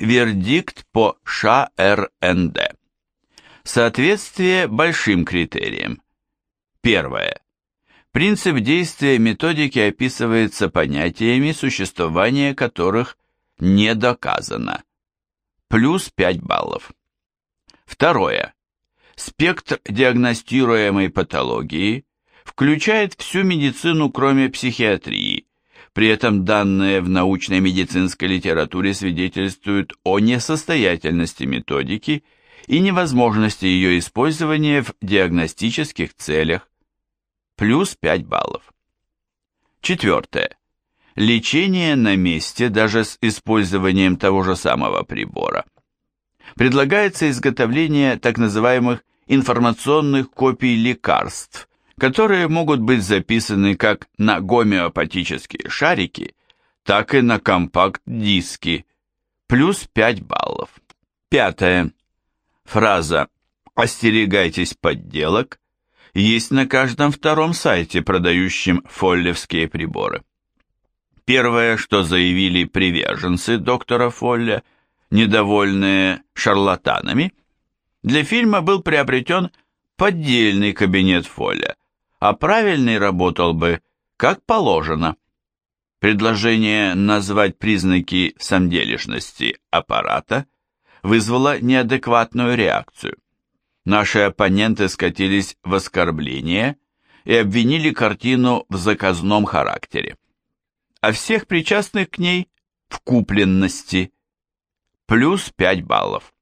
Вердикт по ШРНД. Соответствие большим критериям. Первое. Принцип действия методики описывается понятиями, существование которых не доказано. Плюс 5 баллов. Второе. Спектр диагностируемой патологии включает всю медицину, кроме психиатрии. При этом данные в научной медицинской литературе свидетельствуют о несостоятельности методики и невозможности ее использования в диагностических целях. Плюс 5 баллов. Четвертое. Лечение на месте даже с использованием того же самого прибора. Предлагается изготовление так называемых информационных копий лекарств, которые могут быть записаны как на гомеопатические шарики, так и на компакт-диски, плюс 5 баллов. Пятое. Фраза «Остерегайтесь подделок» есть на каждом втором сайте, продающем фоллевские приборы. Первое, что заявили приверженцы доктора Фолля, недовольные шарлатанами, для фильма был приобретен поддельный кабинет Фолля, а правильный работал бы, как положено. Предложение назвать признаки самделишности аппарата вызвало неадекватную реакцию. Наши оппоненты скатились в оскорбление и обвинили картину в заказном характере, а всех причастных к ней в купленности. Плюс 5 баллов.